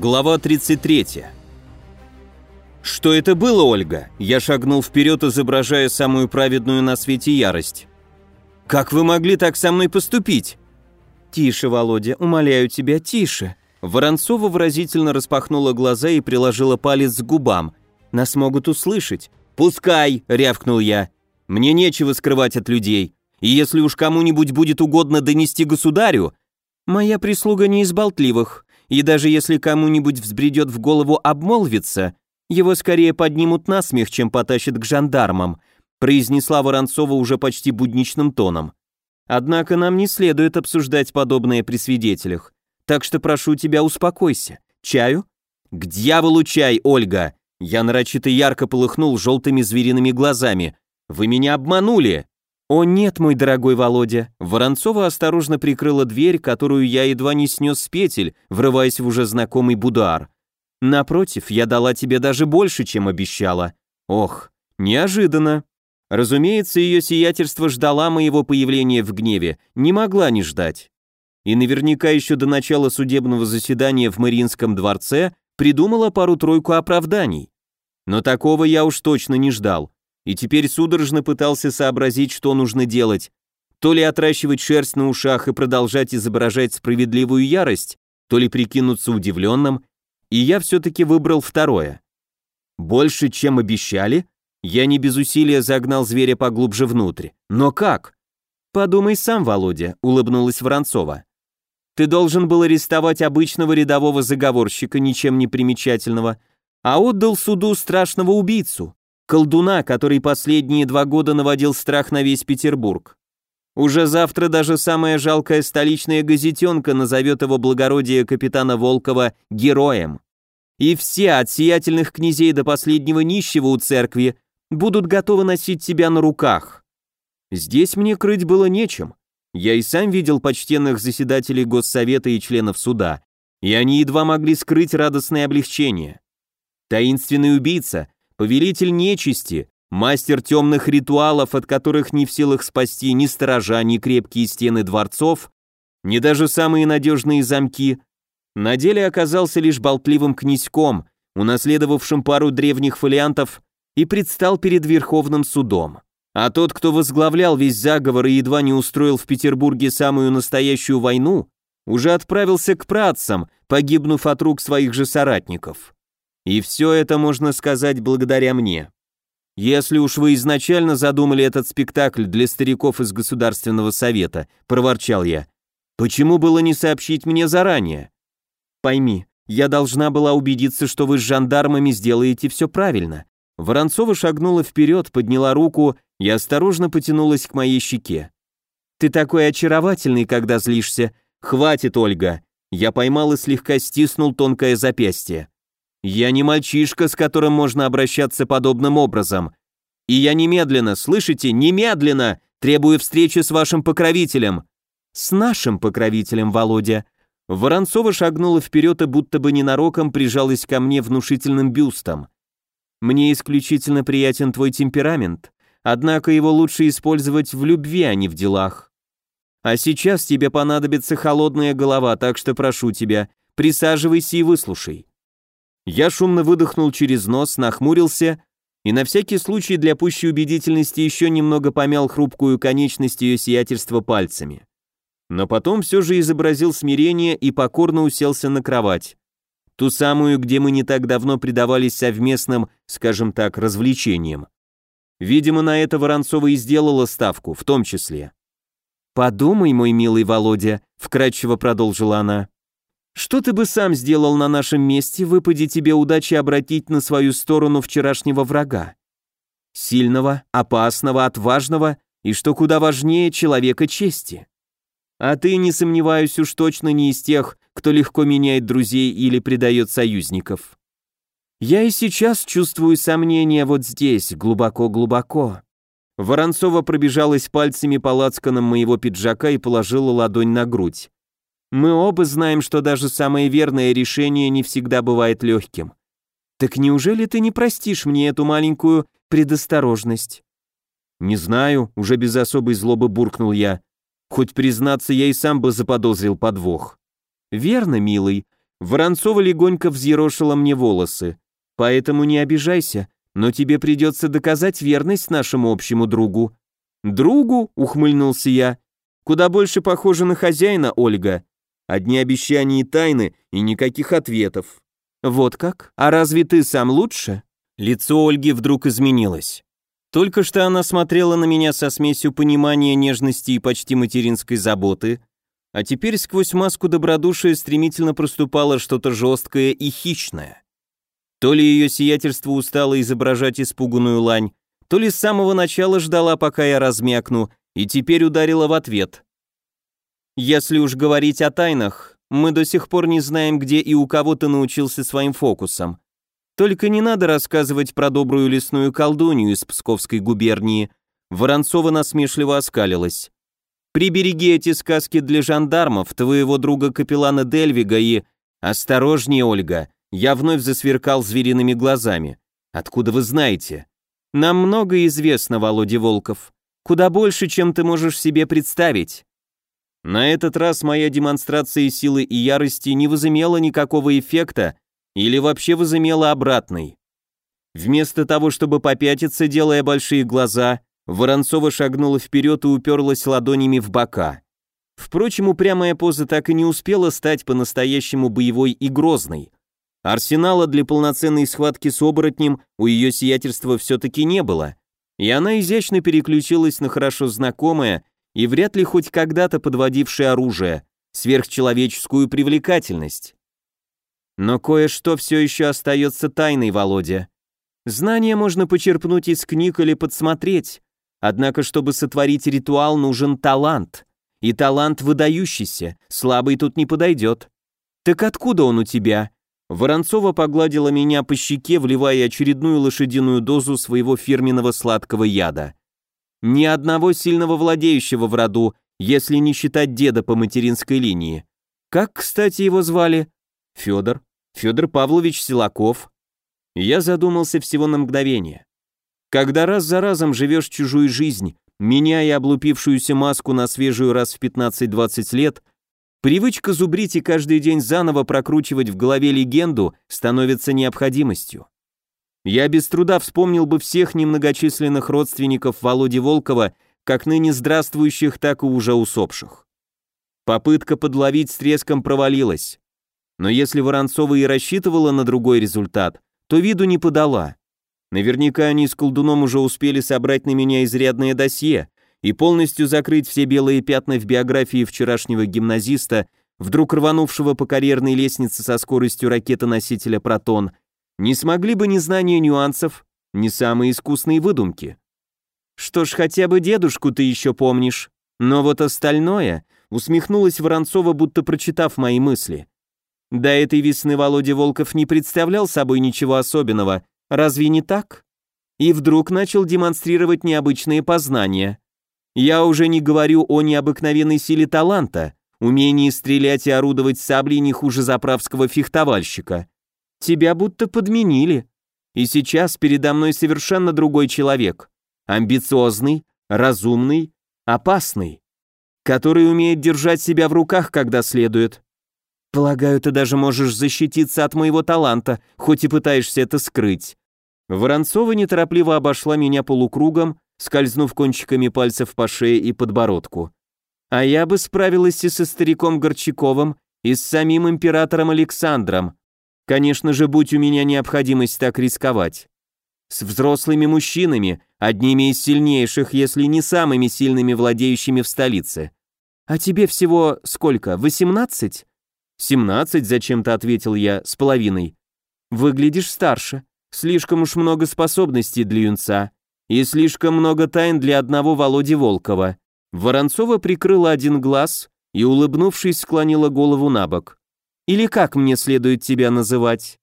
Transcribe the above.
Глава 33. Что это было, Ольга? Я шагнул вперед, изображая самую праведную на свете ярость. Как вы могли так со мной поступить? Тише, Володя, умоляю тебя, тише. Воронцова выразительно распахнула глаза и приложила палец к губам. Нас могут услышать. Пускай, рявкнул я. Мне нечего скрывать от людей. И если уж кому-нибудь будет угодно донести государю, моя прислуга не из болтливых и даже если кому-нибудь взбредет в голову обмолвиться, его скорее поднимут на смех, чем потащат к жандармам, произнесла Воронцова уже почти будничным тоном. Однако нам не следует обсуждать подобное при свидетелях, так что прошу тебя, успокойся. Чаю? К дьяволу чай, Ольга! Я нарочито ярко полыхнул желтыми звериными глазами. Вы меня обманули! «О нет, мой дорогой Володя!» Воронцова осторожно прикрыла дверь, которую я едва не снес с петель, врываясь в уже знакомый будуар. «Напротив, я дала тебе даже больше, чем обещала. Ох, неожиданно!» Разумеется, ее сиятельство ждала моего появления в гневе, не могла не ждать. И наверняка еще до начала судебного заседания в Мариинском дворце придумала пару-тройку оправданий. Но такого я уж точно не ждал и теперь судорожно пытался сообразить, что нужно делать. То ли отращивать шерсть на ушах и продолжать изображать справедливую ярость, то ли прикинуться удивленным, и я все-таки выбрал второе. Больше, чем обещали, я не без усилия загнал зверя поглубже внутрь. Но как? Подумай сам, Володя, улыбнулась Воронцова. Ты должен был арестовать обычного рядового заговорщика, ничем не примечательного, а отдал суду страшного убийцу колдуна, который последние два года наводил страх на весь Петербург. Уже завтра даже самая жалкая столичная газетенка назовет его благородие капитана Волкова героем. И все, от сиятельных князей до последнего нищего у церкви, будут готовы носить тебя на руках. Здесь мне крыть было нечем. Я и сам видел почтенных заседателей Госсовета и членов суда, и они едва могли скрыть радостное облегчение. Таинственный убийца, повелитель нечисти, мастер темных ритуалов, от которых не в силах спасти ни сторожа, ни крепкие стены дворцов, ни даже самые надежные замки, на деле оказался лишь болтливым князьком, унаследовавшим пару древних фолиантов и предстал перед Верховным судом. А тот, кто возглавлял весь заговор и едва не устроил в Петербурге самую настоящую войну, уже отправился к працам, погибнув от рук своих же соратников. И все это можно сказать благодаря мне. Если уж вы изначально задумали этот спектакль для стариков из Государственного совета, проворчал я, почему было не сообщить мне заранее? Пойми, я должна была убедиться, что вы с жандармами сделаете все правильно. Воронцова шагнула вперед, подняла руку и осторожно потянулась к моей щеке. Ты такой очаровательный, когда злишься. Хватит, Ольга. Я поймал и слегка стиснул тонкое запястье. Я не мальчишка, с которым можно обращаться подобным образом. И я немедленно, слышите, немедленно требую встречи с вашим покровителем. С нашим покровителем, Володя. Воронцова шагнула вперед и будто бы ненароком прижалась ко мне внушительным бюстом. Мне исключительно приятен твой темперамент, однако его лучше использовать в любви, а не в делах. А сейчас тебе понадобится холодная голова, так что прошу тебя, присаживайся и выслушай. Я шумно выдохнул через нос, нахмурился и на всякий случай для пущей убедительности еще немного помял хрупкую конечность ее сиятельства пальцами. Но потом все же изобразил смирение и покорно уселся на кровать. Ту самую, где мы не так давно предавались совместным, скажем так, развлечениям. Видимо, на это Воронцова и сделала ставку, в том числе. «Подумай, мой милый Володя», — вкратчиво продолжила она. Что ты бы сам сделал на нашем месте, выпади тебе удачи обратить на свою сторону вчерашнего врага? Сильного, опасного, отважного и, что куда важнее, человека чести. А ты, не сомневаюсь, уж точно не из тех, кто легко меняет друзей или предает союзников. Я и сейчас чувствую сомнения вот здесь, глубоко-глубоко. Воронцова пробежалась пальцами по лацканам моего пиджака и положила ладонь на грудь. Мы оба знаем, что даже самое верное решение не всегда бывает легким. Так неужели ты не простишь мне эту маленькую предосторожность? Не знаю, уже без особой злобы буркнул я. Хоть признаться, я и сам бы заподозрил подвох. Верно, милый. Воронцова легонько взъерошила мне волосы. Поэтому не обижайся, но тебе придется доказать верность нашему общему другу. Другу, ухмыльнулся я. Куда больше похоже на хозяина, Ольга. Одни обещания и тайны, и никаких ответов. Вот как? А разве ты сам лучше? Лицо Ольги вдруг изменилось. Только что она смотрела на меня со смесью понимания, нежности и почти материнской заботы, а теперь сквозь маску добродушия стремительно проступало что-то жесткое и хищное. То ли ее сиятельство устало изображать испуганную лань, то ли с самого начала ждала, пока я размякну, и теперь ударила в ответ. Если уж говорить о тайнах, мы до сих пор не знаем, где и у кого ты научился своим фокусам. Только не надо рассказывать про добрую лесную колдунью из Псковской губернии. Воронцова насмешливо оскалилась. Прибереги эти сказки для жандармов, твоего друга капеллана Дельвига и... Осторожнее, Ольга, я вновь засверкал звериными глазами. Откуда вы знаете? Нам много известно, Володя Волков. Куда больше, чем ты можешь себе представить. На этот раз моя демонстрация силы и ярости не возымела никакого эффекта или вообще возымела обратный. Вместо того, чтобы попятиться, делая большие глаза, Воронцова шагнула вперед и уперлась ладонями в бока. Впрочем, упрямая поза так и не успела стать по-настоящему боевой и грозной. Арсенала для полноценной схватки с оборотнем у ее сиятельства все-таки не было, и она изящно переключилась на хорошо знакомое и вряд ли хоть когда-то подводившее оружие, сверхчеловеческую привлекательность. Но кое-что все еще остается тайной, Володя. Знания можно почерпнуть из книг или подсмотреть, Однако, чтобы сотворить ритуал, нужен талант. И талант выдающийся, слабый тут не подойдет. Так откуда он у тебя? Воронцова погладила меня по щеке, вливая очередную лошадиную дозу своего фирменного сладкого яда. Ни одного сильного владеющего в роду, если не считать деда по материнской линии. Как, кстати, его звали? Федор. Федор Павлович Силаков. Я задумался всего на мгновение. Когда раз за разом живешь чужую жизнь, меняя облупившуюся маску на свежую раз в 15-20 лет, привычка зубрить и каждый день заново прокручивать в голове легенду становится необходимостью. Я без труда вспомнил бы всех немногочисленных родственников Володи Волкова, как ныне здравствующих, так и уже усопших. Попытка подловить с треском провалилась. Но если Воронцова и рассчитывала на другой результат, то виду не подала. Наверняка они с колдуном уже успели собрать на меня изрядное досье и полностью закрыть все белые пятна в биографии вчерашнего гимназиста, вдруг рванувшего по карьерной лестнице со скоростью ракеты-носителя «Протон», не смогли бы ни знания нюансов, ни самые искусные выдумки. Что ж, хотя бы дедушку ты еще помнишь. Но вот остальное, усмехнулась Воронцова, будто прочитав мои мысли. До этой весны Володя Волков не представлял собой ничего особенного, Разве не так? И вдруг начал демонстрировать необычные познания. Я уже не говорю о необыкновенной силе таланта, умении стрелять и орудовать саблей не хуже заправского фехтовальщика. Тебя будто подменили. И сейчас передо мной совершенно другой человек. Амбициозный, разумный, опасный. Который умеет держать себя в руках, когда следует. Полагаю, ты даже можешь защититься от моего таланта, хоть и пытаешься это скрыть. Воронцова неторопливо обошла меня полукругом, скользнув кончиками пальцев по шее и подбородку. А я бы справилась и со стариком Горчаковым, и с самим императором Александром. Конечно же, будь у меня необходимость так рисковать. С взрослыми мужчинами, одними из сильнейших, если не самыми сильными владеющими в столице. А тебе всего сколько, восемнадцать? Семнадцать, зачем-то ответил я, с половиной. Выглядишь старше. Слишком уж много способностей для юнца и слишком много тайн для одного Володи Волкова. Воронцова прикрыла один глаз и, улыбнувшись, склонила голову на бок. «Или как мне следует тебя называть?»